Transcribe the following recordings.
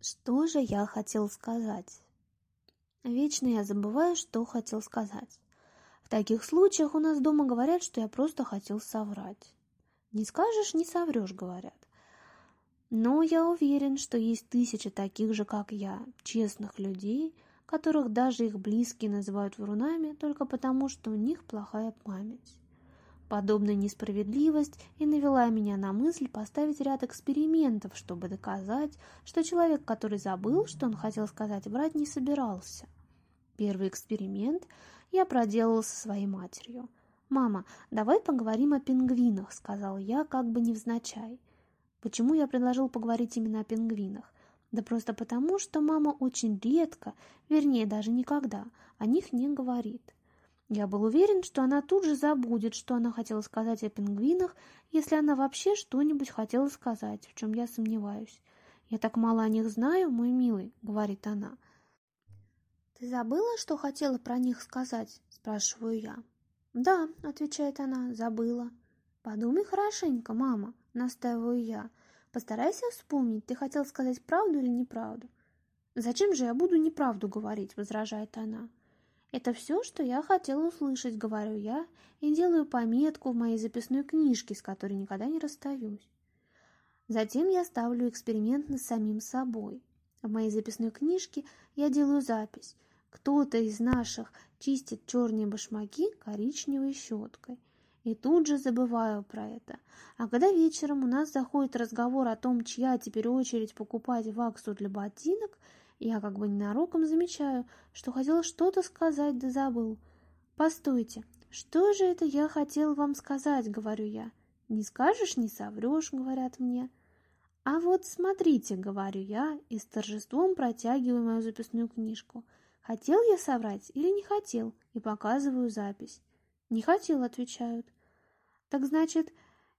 Что же я хотел сказать? Вечно я забываю, что хотел сказать. В таких случаях у нас дома говорят, что я просто хотел соврать. Не скажешь, не соврешь, говорят. Но я уверен, что есть тысячи таких же, как я, честных людей, которых даже их близкие называют врунами только потому, что у них плохая память. Подобная несправедливость и навела меня на мысль поставить ряд экспериментов, чтобы доказать, что человек, который забыл, что он хотел сказать, брать не собирался. Первый эксперимент я проделала со своей матерью. «Мама, давай поговорим о пингвинах», — сказал я, как бы невзначай. Почему я предложил поговорить именно о пингвинах? Да просто потому, что мама очень редко, вернее, даже никогда, о них не говорит. Я был уверен, что она тут же забудет, что она хотела сказать о пингвинах, если она вообще что-нибудь хотела сказать, в чем я сомневаюсь. «Я так мало о них знаю, мой милый», — говорит она. «Ты забыла, что хотела про них сказать?» — спрашиваю я. «Да», — отвечает она, — «забыла». «Подумай хорошенько, мама», — настаиваю я. «Постарайся вспомнить, ты хотела сказать правду или неправду». «Зачем же я буду неправду говорить?» — возражает она. Это все, что я хотела услышать, говорю я, и делаю пометку в моей записной книжке, с которой никогда не расстаюсь. Затем я ставлю эксперимент над самим собой. В моей записной книжке я делаю запись. Кто-то из наших чистит черные башмаки коричневой щеткой. И тут же забываю про это. А когда вечером у нас заходит разговор о том, чья теперь очередь покупать ваксу для ботинок – я как бы ненароком замечаю, что хотел что-то сказать, да забыл. «Постойте, что же это я хотел вам сказать?» — говорю я. «Не скажешь, не соврешь», — говорят мне. «А вот смотрите», — говорю я и с торжеством протягиваю мою записную книжку. «Хотел я соврать или не хотел?» и показываю запись. «Не хотел», — отвечают. «Так значит,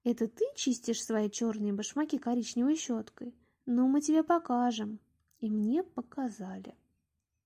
это ты чистишь свои черные башмаки коричневой щеткой? Ну, мы тебе покажем» и мне показали.